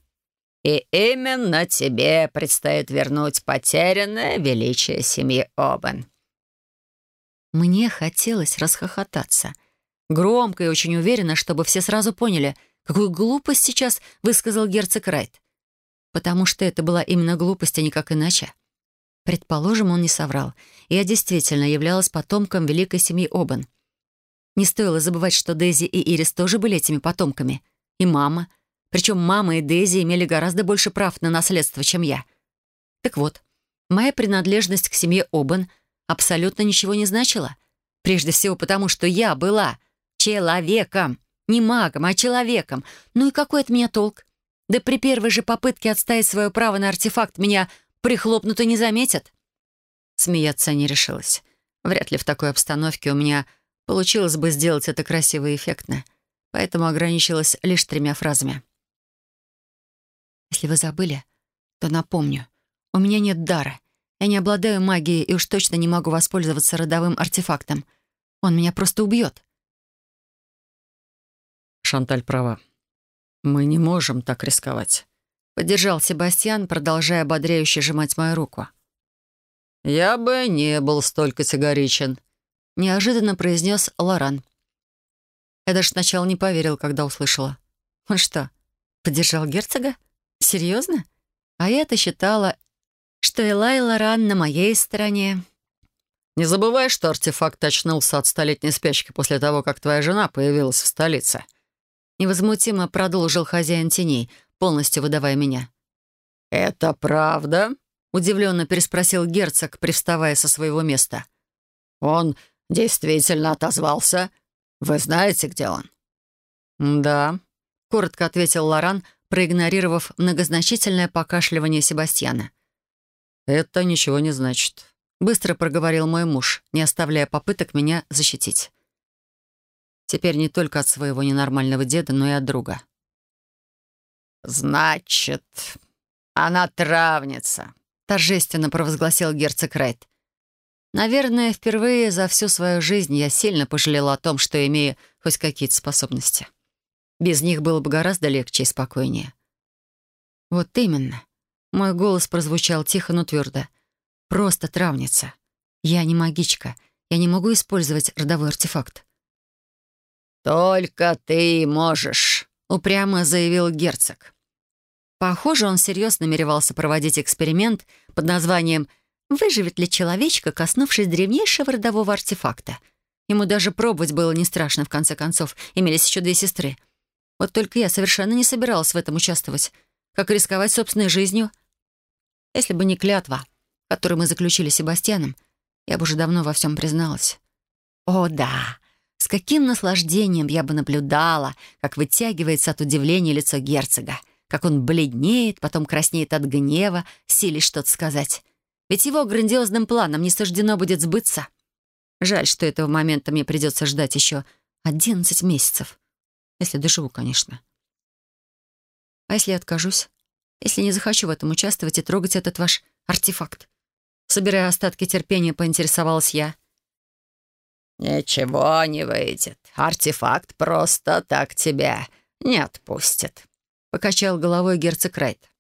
«И именно тебе предстоит вернуть потерянное величие семьи Обен». Мне хотелось расхохотаться. Громко и очень уверенно, чтобы все сразу поняли, какую глупость сейчас высказал герцог Райт. Потому что это была именно глупость, а никак иначе. Предположим, он не соврал. Я действительно являлась потомком великой семьи Обан. Не стоило забывать, что Дейзи и Ирис тоже были этими потомками. И мама. Причем мама и Дейзи имели гораздо больше прав на наследство, чем я. Так вот, моя принадлежность к семье Обан абсолютно ничего не значила. Прежде всего потому, что я была человеком. Не магом, а человеком. Ну и какой от меня толк? Да при первой же попытке отстоять свое право на артефакт меня прихлопнуто не заметят. Смеяться не решилась. Вряд ли в такой обстановке у меня получилось бы сделать это красиво и эффектно, поэтому ограничилась лишь тремя фразами. Если вы забыли, то напомню. У меня нет дара. Я не обладаю магией и уж точно не могу воспользоваться родовым артефактом. Он меня просто убьет. Шанталь права. Мы не можем так рисковать. Поддержал Себастьян, продолжая ободряюще сжимать мою руку. «Я бы не был столь категоричен», — неожиданно произнес Лоран. Я даже сначала не поверил, когда услышала. «Он что, поддержал герцога? Серьезно?» А я-то считала, что Элай Лоран на моей стороне. «Не забывай, что артефакт очнулся от столетней спячки после того, как твоя жена появилась в столице». Невозмутимо продолжил хозяин теней, полностью выдавая меня. «Это правда?» — удивленно переспросил герцог, привставая со своего места. «Он действительно отозвался. Вы знаете, где он?» «Да», — коротко ответил Лоран, проигнорировав многозначительное покашливание Себастьяна. «Это ничего не значит», — быстро проговорил мой муж, не оставляя попыток меня защитить. Теперь не только от своего ненормального деда, но и от друга. «Значит, она травница», — торжественно провозгласил герцог Райт. Наверное, впервые за всю свою жизнь я сильно пожалела о том, что имею хоть какие-то способности. Без них было бы гораздо легче и спокойнее. Вот именно. Мой голос прозвучал тихо, но твердо. Просто травница. Я не магичка. Я не могу использовать родовой артефакт. «Только ты можешь», — упрямо заявил герцог. Похоже, он всерьез намеревался проводить эксперимент под названием «Выживет ли человечка, коснувшись древнейшего родового артефакта?» Ему даже пробовать было не страшно, в конце концов. Имелись еще две сестры. Вот только я совершенно не собиралась в этом участвовать. Как рисковать собственной жизнью? Если бы не клятва, которую мы заключили с Себастьяном, я бы уже давно во всем призналась. О, да! С каким наслаждением я бы наблюдала, как вытягивается от удивления лицо герцога как он бледнеет, потом краснеет от гнева, силясь что-то сказать. Ведь его грандиозным планом не суждено будет сбыться. Жаль, что этого момента мне придется ждать еще одиннадцать месяцев. Если доживу, конечно. А если я откажусь? Если не захочу в этом участвовать и трогать этот ваш артефакт? Собирая остатки терпения, поинтересовалась я. «Ничего не выйдет. Артефакт просто так тебя не отпустит», — покачал головой герцог Райт.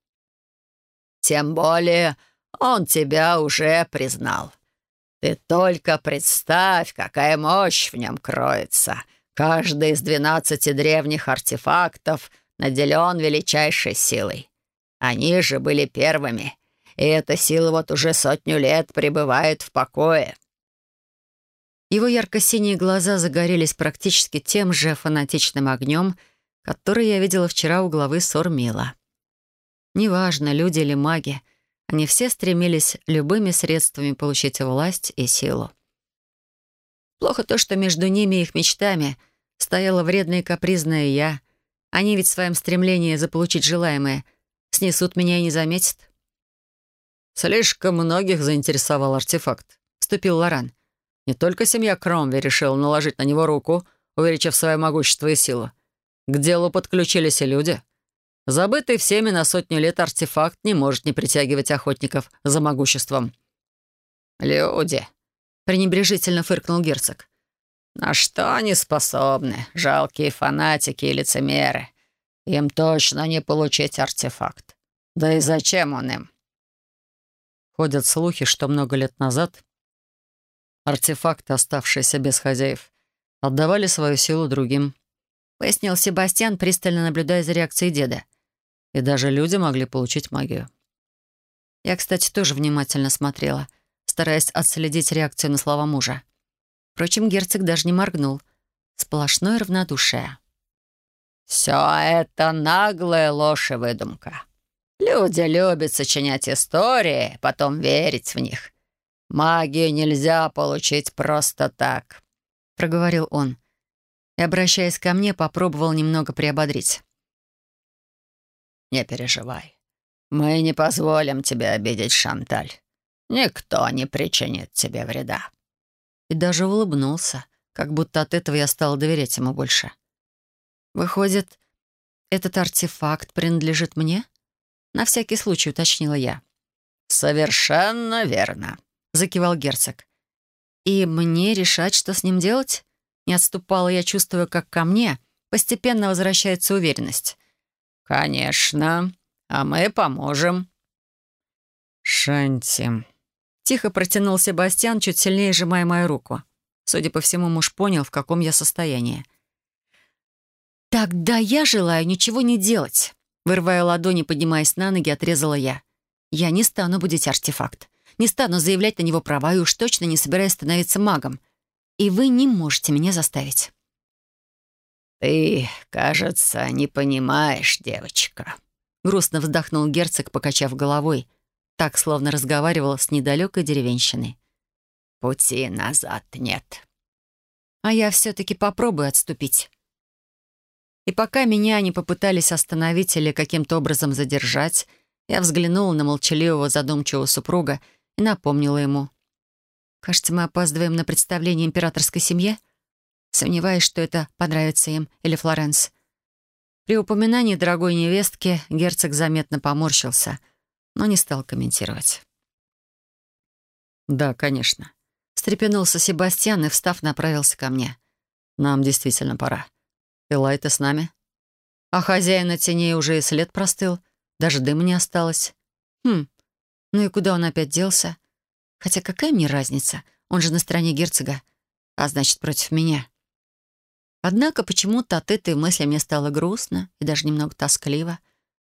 «Тем более он тебя уже признал. Ты только представь, какая мощь в нем кроется. Каждый из двенадцати древних артефактов наделен величайшей силой. Они же были первыми, и эта сила вот уже сотню лет пребывает в покое». Его ярко-синие глаза загорелись практически тем же фанатичным огнем, который я видела вчера у главы Сормила. Неважно, люди или маги, они все стремились любыми средствами получить власть и силу. Плохо то, что между ними и их мечтами стояла вредная и капризная я. Они ведь в своем стремлении заполучить желаемое снесут меня и не заметят. «Слишком многих заинтересовал артефакт», — вступил Лоран. «Не только семья Кромви решила наложить на него руку, увеличив свое могущество и силу. К делу подключились и люди. Забытый всеми на сотню лет артефакт не может не притягивать охотников за могуществом. «Люди», — пренебрежительно фыркнул герцог. «На что они способны, жалкие фанатики и лицемеры? Им точно не получить артефакт. Да и зачем он им?» Ходят слухи, что много лет назад артефакты, оставшиеся без хозяев, отдавали свою силу другим пояснил Себастьян, пристально наблюдая за реакцией деда. И даже люди могли получить магию. Я, кстати, тоже внимательно смотрела, стараясь отследить реакцию на слова мужа. Впрочем, герцог даже не моргнул. Сплошное равнодушие. «Все это наглая ложь и выдумка. Люди любят сочинять истории, потом верить в них. Магию нельзя получить просто так», — проговорил он и, обращаясь ко мне, попробовал немного приободрить. «Не переживай. Мы не позволим тебе обидеть Шанталь. Никто не причинит тебе вреда». И даже улыбнулся, как будто от этого я стала доверять ему больше. «Выходит, этот артефакт принадлежит мне?» На всякий случай уточнила я. «Совершенно верно», — закивал герцог. «И мне решать, что с ним делать?» Не отступала я, чувствуя, как ко мне постепенно возвращается уверенность. «Конечно. А мы поможем». «Шанти». Тихо протянул Себастьян, чуть сильнее сжимая мою руку. Судя по всему, муж понял, в каком я состоянии. «Тогда я желаю ничего не делать», — вырывая ладони, поднимаясь на ноги, отрезала я. Я не стану будить артефакт. Не стану заявлять на него права и уж точно не собираюсь становиться магом. И вы не можете меня заставить. «Ты, кажется, не понимаешь, девочка», — грустно вздохнул герцог, покачав головой, так, словно разговаривал с недалекой деревенщиной. «Пути назад нет». «А я все-таки попробую отступить». И пока меня не попытались остановить или каким-то образом задержать, я взглянула на молчаливого задумчивого супруга и напомнила ему. «Кажется, мы опаздываем на представление императорской семье. Сомневаюсь, что это понравится им или Флоренс». При упоминании дорогой невестки герцог заметно поморщился, но не стал комментировать. «Да, конечно», — встрепенулся Себастьян и, встав, направился ко мне. «Нам действительно пора. Элайта с нами?» А хозяина теней уже и след простыл, даже дыма не осталось. Хм, ну и куда он опять делся? Хотя какая мне разница? Он же на стороне герцога, а значит, против меня. Однако почему-то от этой мысли мне стало грустно и даже немного тоскливо.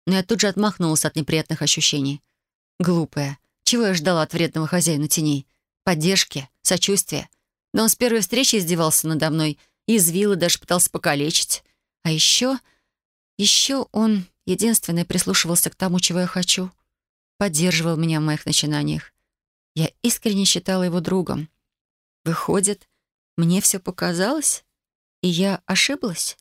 Но я тут же отмахнулась от неприятных ощущений. Глупая. Чего я ждала от вредного хозяина теней? Поддержки, сочувствия. Да он с первой встречи издевался надо мной, извил и даже пытался покалечить. А еще... Еще он единственный прислушивался к тому, чего я хочу. Поддерживал меня в моих начинаниях. Я искренне считала его другом. Выходит, мне все показалось? И я ошиблась?